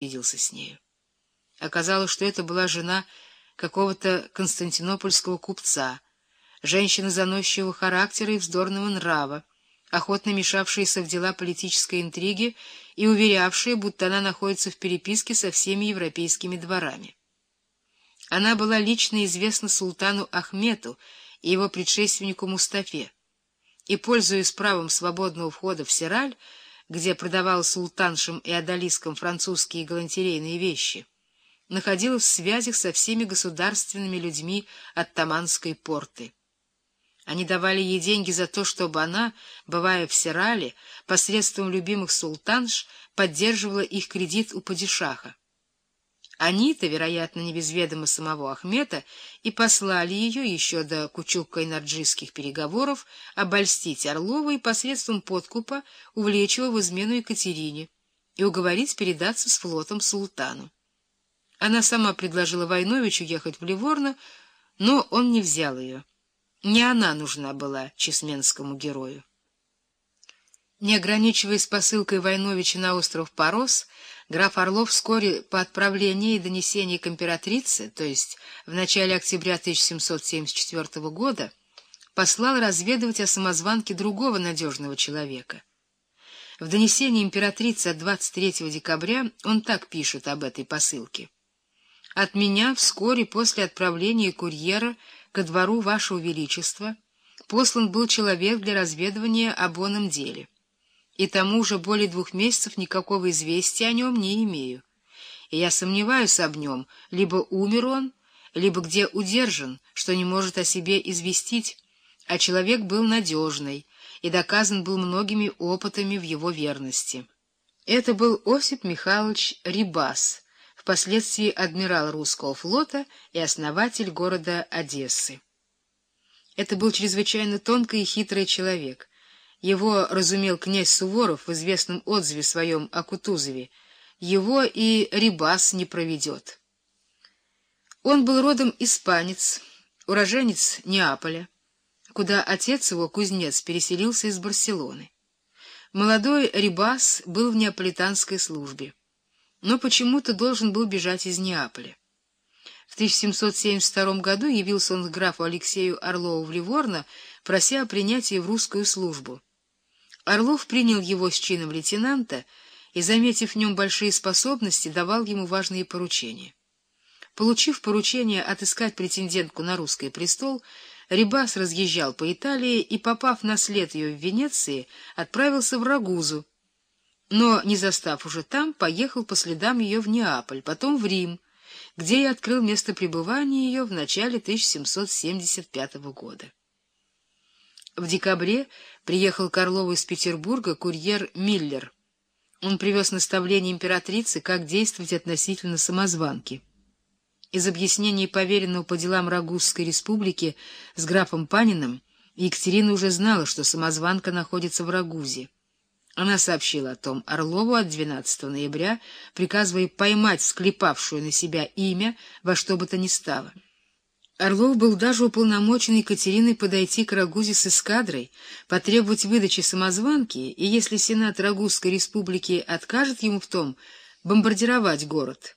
виделся с нею. Оказалось, что это была жена какого-то константинопольского купца, женщина заносчивого характера и вздорного нрава, охотно мешавшаяся в дела политической интриги и уверявшая, будто она находится в переписке со всеми европейскими дворами. Она была лично известна султану Ахмету и его предшественнику Мустафе, и, пользуясь правом свободного входа в Сираль, где продавал султаншам и адалискам французские галантерейные вещи, находилась в связях со всеми государственными людьми от Таманской порты. Они давали ей деньги за то, чтобы она, бывая в Сирале, посредством любимых султанш, поддерживала их кредит у падишаха. Они-то, вероятно, не без ведома самого Ахмета, и послали ее еще до кучук-кайнарджийских переговоров обольстить Орлова и посредством подкупа увлечь его в измену Екатерине и уговорить передаться с флотом султану. Она сама предложила Войновичу ехать в Ливорно, но он не взял ее. Не она нужна была чесменскому герою. Не ограничиваясь посылкой Войновича на остров Порос, граф Орлов вскоре по отправлении и донесении к императрице, то есть в начале октября 1774 года, послал разведывать о самозванке другого надежного человека. В донесении императрицы от 23 декабря он так пишет об этой посылке. «От меня вскоре после отправления курьера ко двору Вашего Величества послан был человек для разведывания об оном деле» и тому уже более двух месяцев никакого известия о нем не имею. И я сомневаюсь об нем, либо умер он, либо где удержан, что не может о себе известить, а человек был надежный и доказан был многими опытами в его верности. Это был Осип Михайлович Рибас, впоследствии адмирал русского флота и основатель города Одессы. Это был чрезвычайно тонкий и хитрый человек — его разумел князь Суворов в известном отзыве своем о Кутузове. Его и Рибас не проведет. Он был родом испанец, уроженец Неаполя, куда отец его, кузнец, переселился из Барселоны. Молодой Рибас был в неаполитанской службе, но почему-то должен был бежать из Неаполя. В 1772 году явился он к графу Алексею Орлову в Ливорно, прося о принятии в русскую службу. Орлов принял его с чином лейтенанта и, заметив в нем большие способности, давал ему важные поручения. Получив поручение отыскать претендентку на русский престол, Рибас разъезжал по Италии и, попав на след ее в Венеции, отправился в Рагузу, но, не застав уже там, поехал по следам ее в Неаполь, потом в Рим, где и открыл место пребывания ее в начале 1775 года. В декабре приехал к Орлову из Петербурга курьер Миллер. Он привез наставление императрицы, как действовать относительно самозванки. Из объяснений поверенного по делам Рагузской республики с графом Паниным Екатерина уже знала, что самозванка находится в Рагузе. Она сообщила о том Орлову от 12 ноября, приказывая поймать склепавшую на себя имя во что бы то ни стало. Орлов был даже уполномочен Екатериной подойти к Рагузе с эскадрой, потребовать выдачи самозванки, и если Сенат Рагузской республики откажет ему в том, бомбардировать город.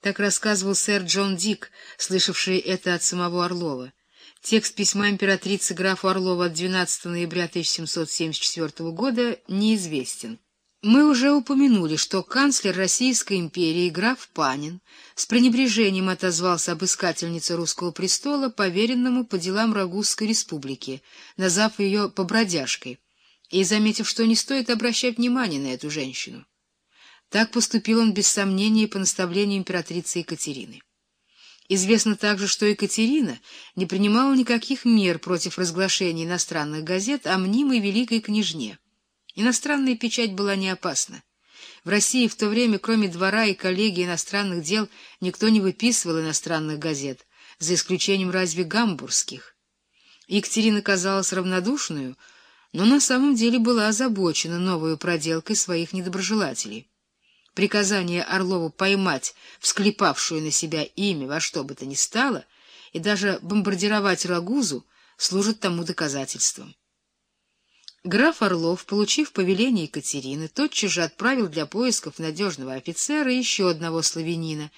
Так рассказывал сэр Джон Дик, слышавший это от самого Орлова. Текст письма императрицы графу Орлова от 12 ноября 1774 года неизвестен. Мы уже упомянули, что канцлер Российской империи граф Панин с пренебрежением отозвался об искательнице русского престола, поверенному по делам Рагузской республики, назвав ее побродяжкой, и заметив, что не стоит обращать внимания на эту женщину. Так поступил он без сомнения по наставлению императрицы Екатерины. Известно также, что Екатерина не принимала никаких мер против разглашения иностранных газет о мнимой великой княжне. Иностранная печать была не опасна. В России в то время, кроме двора и коллегии иностранных дел, никто не выписывал иностранных газет, за исключением разве гамбургских. Екатерина казалась равнодушную, но на самом деле была озабочена новой проделкой своих недоброжелателей. Приказание Орлову поймать всклепавшую на себя имя во что бы то ни стало и даже бомбардировать Рагузу служит тому доказательством. Граф Орлов, получив повеление Екатерины, тотчас же отправил для поисков надежного офицера еще одного славянина,